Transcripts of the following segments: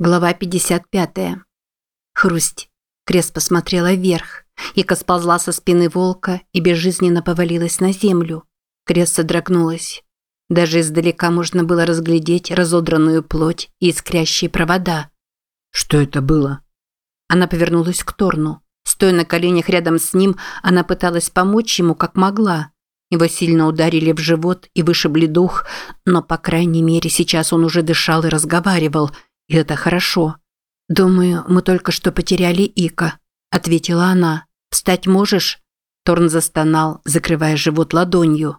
Глава 55. Хрусть. Крест посмотрела вверх. Ика сползла со спины волка и безжизненно повалилась на землю. Крест содрогнулась. Даже издалека можно было разглядеть разодранную плоть и искрящие провода. «Что это было?» Она повернулась к Торну. Стоя на коленях рядом с ним, она пыталась помочь ему как могла. Его сильно ударили в живот и вышибли дух, но, по крайней мере, сейчас он уже дышал и разговаривал – и это хорошо. Думаю, мы только что потеряли Ика, ответила она. Встать можешь? Торн застонал, закрывая живот ладонью.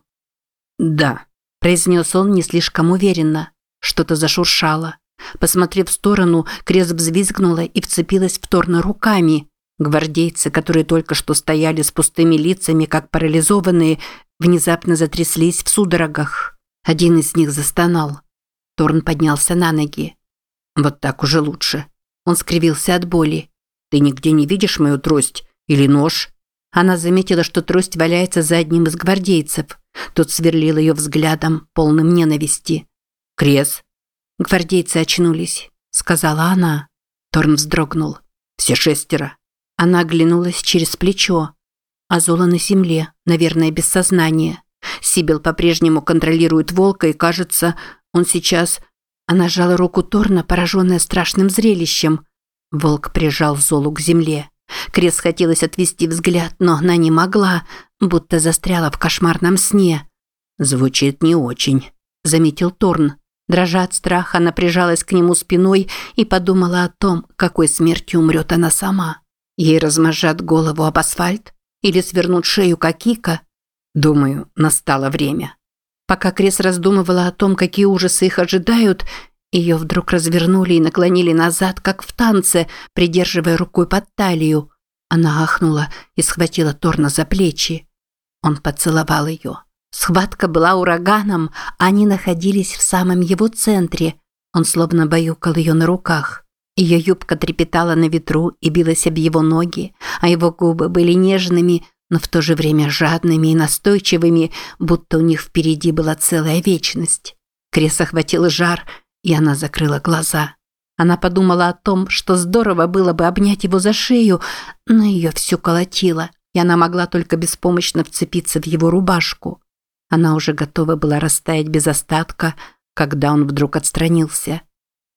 Да, произнес он не слишком уверенно. Что-то зашуршало. Посмотрев в сторону, Крез взвизгнула и вцепилась в Торна руками. Гвардейцы, которые только что стояли с пустыми лицами, как парализованные, внезапно затряслись в судорогах. Один из них застонал. Торн поднялся на ноги. Вот так уже лучше. Он скривился от боли. Ты нигде не видишь мою трость или нож? Она заметила, что трость валяется за одним из гвардейцев. Тот сверлил ее взглядом, полным ненависти. Крес. Гвардейцы очнулись, сказала она. Торн вздрогнул. Все шестеро. Она оглянулась через плечо. Азола на земле, наверное, без сознания. Сибил по-прежнему контролирует волка, и кажется, он сейчас она сжала руку Торна, пораженная страшным зрелищем. Волк прижал Золу к земле. Крес хотелось отвести взгляд, но она не могла, будто застряла в кошмарном сне. «Звучит не очень», – заметил Торн. Дрожа от страха, она прижалась к нему спиной и подумала о том, какой смертью умрет она сама. Ей размажат голову об асфальт или свернут шею, как Кика. Думаю, настало время. Пока Крес раздумывала о том, какие ужасы их ожидают, ее вдруг развернули и наклонили назад, как в танце, придерживая рукой под талию. Она ахнула и схватила Торна за плечи. Он поцеловал ее. Схватка была ураганом, они находились в самом его центре. Он словно баюкал ее на руках. Ее юбка трепетала на ветру и билась об его ноги, а его губы были нежными, но в то же время жадными и настойчивыми, будто у них впереди была целая вечность. Крес охватил жар, и она закрыла глаза. Она подумала о том, что здорово было бы обнять его за шею, но ее все колотило, и она могла только беспомощно вцепиться в его рубашку. Она уже готова была растаять без остатка, когда он вдруг отстранился.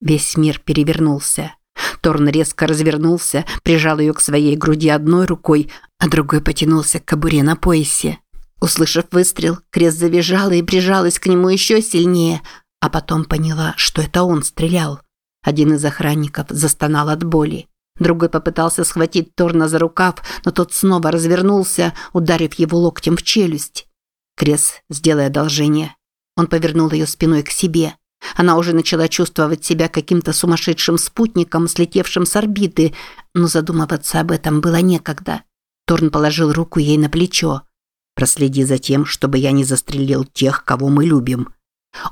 Весь мир перевернулся. Торн резко развернулся, прижал ее к своей груди одной рукой, а другой потянулся к кобуре на поясе. Услышав выстрел, Крест завизжала и прижалась к нему еще сильнее, а потом поняла, что это он стрелял. Один из охранников застонал от боли. Другой попытался схватить Торна за рукав, но тот снова развернулся, ударив его локтем в челюсть. Крес, сделай одолжение. Он повернул ее спиной к себе. Она уже начала чувствовать себя каким-то сумасшедшим спутником, слетевшим с орбиты, но задумываться об этом было некогда. Торн положил руку ей на плечо. «Проследи за тем, чтобы я не застрелил тех, кого мы любим».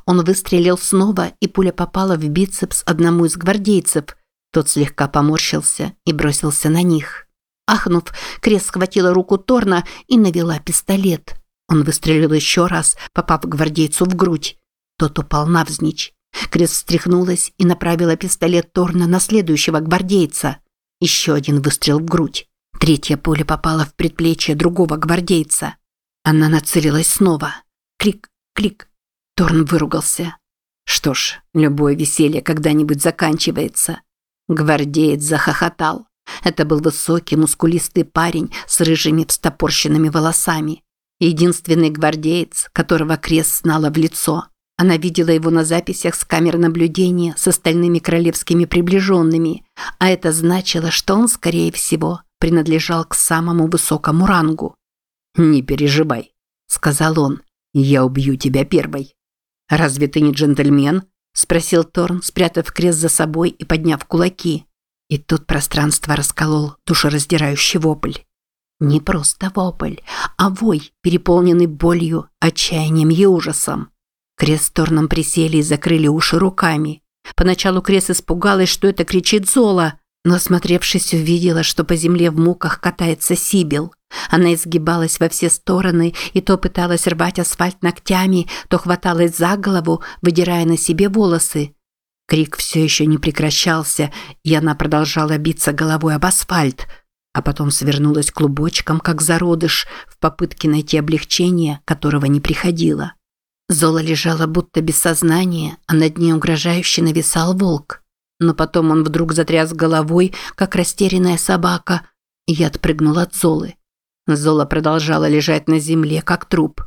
Он выстрелил снова, и пуля попала в бицепс одному из гвардейцев. Тот слегка поморщился и бросился на них. Ахнув, Крес схватила руку Торна и навела пистолет. Он выстрелил еще раз, попав гвардейцу в грудь. Тот упал навзничь. Крес встряхнулась и направила пистолет Торна на следующего гвардейца. Еще один выстрел в грудь. Третья пуля попала в предплечье другого гвардейца. Она нацелилась снова. Клик, клик. Торн выругался. Что ж, любое веселье когда-нибудь заканчивается. Гвардеец захохотал. Это был высокий, мускулистый парень с рыжими встопорщенными волосами. Единственный гвардеец, которого Крес знала в лицо. Она видела его на записях с камер наблюдения с остальными королевскими приближенными, а это значило, что он, скорее всего, принадлежал к самому высокому рангу. «Не переживай», – сказал он, – «я убью тебя первой». «Разве ты не джентльмен?» – спросил Торн, спрятав крест за собой и подняв кулаки. И тут пространство расколол душераздирающий вопль. Не просто вопль, а вой, переполненный болью, отчаянием и ужасом. Крес с Торном присели и закрыли уши руками. Поначалу Крес испугалась, что это кричит Зола, но, осмотревшись, увидела, что по земле в муках катается Сибил. Она изгибалась во все стороны и то пыталась рвать асфальт ногтями, то хваталась за голову, выдирая на себе волосы. Крик все еще не прекращался, и она продолжала биться головой об асфальт, а потом свернулась клубочком, как зародыш, в попытке найти облегчение, которого не приходило. Зола лежала будто без сознания, а над ней угрожающе нависал волк. Но потом он вдруг затряс головой, как растерянная собака, и отпрыгнул от Золы. Зола продолжала лежать на земле, как труп.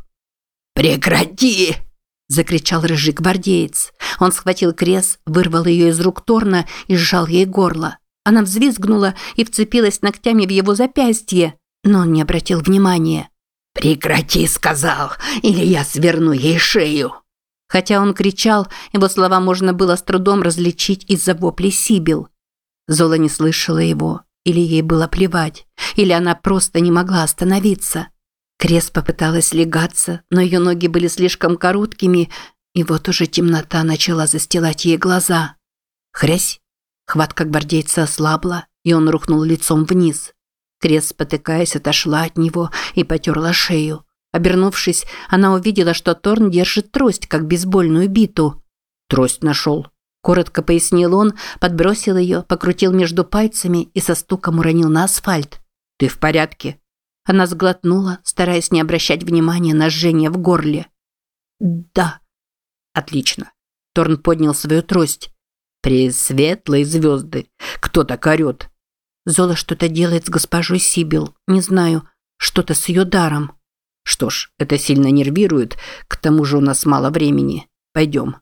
«Прекрати!» – закричал рыжий гвардеец. Он схватил крес, вырвал ее из рук Торна и сжал ей горло. Она взвизгнула и вцепилась ногтями в его запястье, но он не обратил внимания. «Прекрати!» – сказал, или я сверну ей шею. Хотя он кричал, его слова можно было с трудом различить из-за воплей Сибил. Зола не слышала его, или ей было плевать, или она просто не могла остановиться. Крес попыталась легаться, но ее ноги были слишком короткими, и вот уже темнота начала застилать ей глаза. Хрясь! Хватка гвардейца ослабла, и он рухнул лицом вниз. Крес, спотыкаясь, отошла от него и потерла шею. Обернувшись, она увидела, что Торн держит трость, как бейсбольную биту. «Трость нашел», – коротко пояснил он, подбросил ее, покрутил между пальцами и со стуком уронил на асфальт. «Ты в порядке?» Она сглотнула, стараясь не обращать внимания на жжение в горле. «Да». «Отлично». Торн поднял свою трость. «Пресветлые звезды! Кто так орет?» Зола что-то делает с госпожой Сибил. Не знаю, что-то с ее даром. Что ж, это сильно нервирует, к тому же у нас мало времени. Пойдем.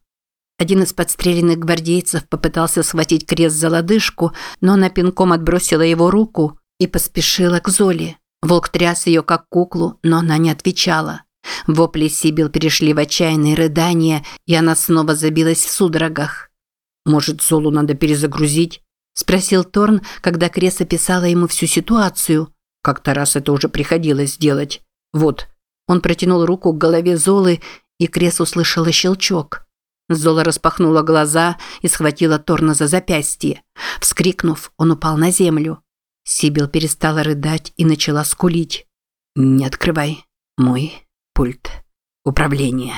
Один из подстреленных гвардейцев попытался схватить крест за лодыжку, но она пинком отбросила его руку и поспешила к Золе. Волк тряс ее как куклу, но она не отвечала. Вопли Сибил перешли в отчаянные рыдания, и она снова забилась в судорогах. «Может, Золу надо перезагрузить?» – спросил Торн, когда Крес описала ему всю ситуацию. Как-то раз это уже приходилось делать. Вот, он протянул руку к голове Золы, и Крес услышала щелчок. Зола распахнула глаза и схватила Торна за запястье. Вскрикнув, он упал на землю. Сибил перестала рыдать и начала скулить. «Не открывай. Мой пульт. Управление».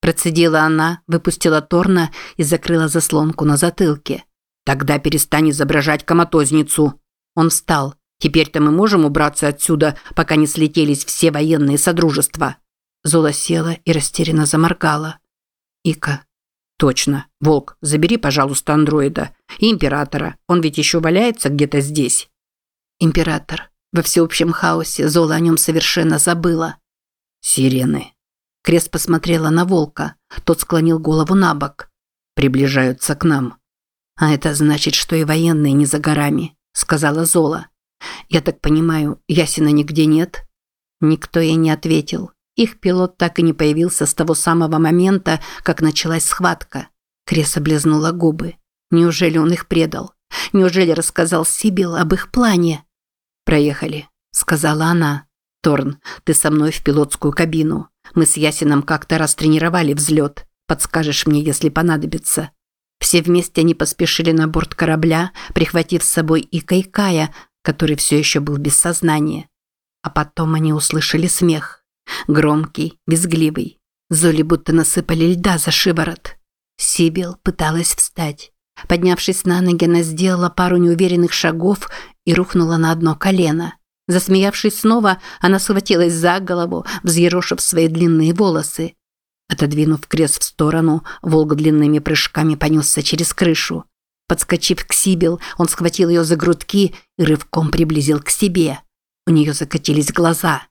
Процедила она, выпустила Торна и закрыла заслонку на затылке. «Тогда перестань изображать коматозницу». Он встал. Теперь-то мы можем убраться отсюда, пока не слетелись все военные содружества. Зола села и растерянно заморгала. Ика. Точно. Волк, забери, пожалуйста, андроида. И императора. Он ведь еще валяется где-то здесь. Император. Во всеобщем хаосе Зола о нем совершенно забыла. Сирены. Крест посмотрела на волка. Тот склонил голову на бок. Приближаются к нам. А это значит, что и военные не за горами, сказала Зола. «Я так понимаю, Ясина нигде нет?» Никто ей не ответил. Их пилот так и не появился с того самого момента, как началась схватка. Крес облизнула губы. Неужели он их предал? Неужели рассказал Сибил об их плане? «Проехали», – сказала она. «Торн, ты со мной в пилотскую кабину. Мы с Ясином как-то раз тренировали взлет. Подскажешь мне, если понадобится». Все вместе они поспешили на борт корабля, прихватив с собой и Кайкая, который все еще был без сознания. А потом они услышали смех. Громкий, визгливый. Золи будто насыпали льда за шиворот. Сибил пыталась встать. Поднявшись на ноги, она сделала пару неуверенных шагов и рухнула на одно колено. Засмеявшись снова, она схватилась за голову, взъерошив свои длинные волосы. Отодвинув крест в сторону, волк длинными прыжками понесся через крышу. Подскочив к Сибил, он схватил ее за грудки и рывком приблизил к себе. У нее закатились глаза.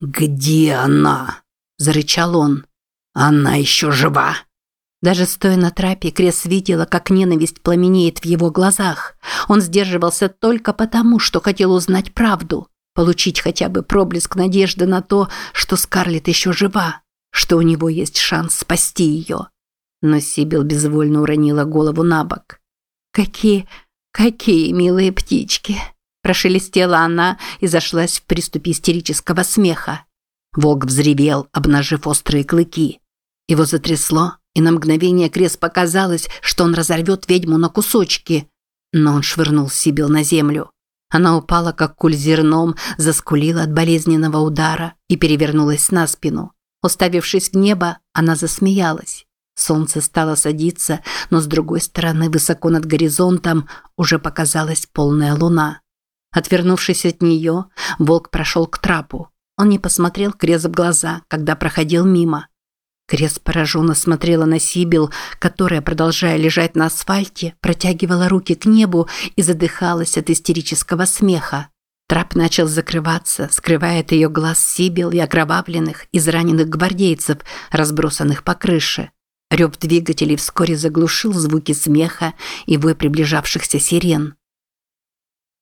«Где она?» – зарычал он. «Она еще жива!» Даже стоя на трапе, Крес видела, как ненависть пламенеет в его глазах. Он сдерживался только потому, что хотел узнать правду, получить хотя бы проблеск надежды на то, что Скарлетт еще жива, что у него есть шанс спасти ее. Но Сибил безвольно уронила голову на бок. «Какие, какие милые птички!» Прошелестела она и зашлась в приступе истерического смеха. Волк взревел, обнажив острые клыки. Его затрясло, и на мгновение Крес показалось, что он разорвет ведьму на кусочки. Но он швырнул Сибил на землю. Она упала, как куль зерном, заскулила от болезненного удара и перевернулась на спину. Уставившись в небо, она засмеялась. Солнце стало садиться, но с другой стороны, высоко над горизонтом, уже показалась полная луна. Отвернувшись от нее, волк прошел к трапу. Он не посмотрел Крез в глаза, когда проходил мимо. Крез пораженно смотрела на Сибил, которая, продолжая лежать на асфальте, протягивала руки к небу и задыхалась от истерического смеха. Трап начал закрываться, скрывая от ее глаз Сибил и окровавленных, израненных гвардейцев, разбросанных по крыше. Рев двигателей вскоре заглушил звуки смеха и вой приближавшихся сирен.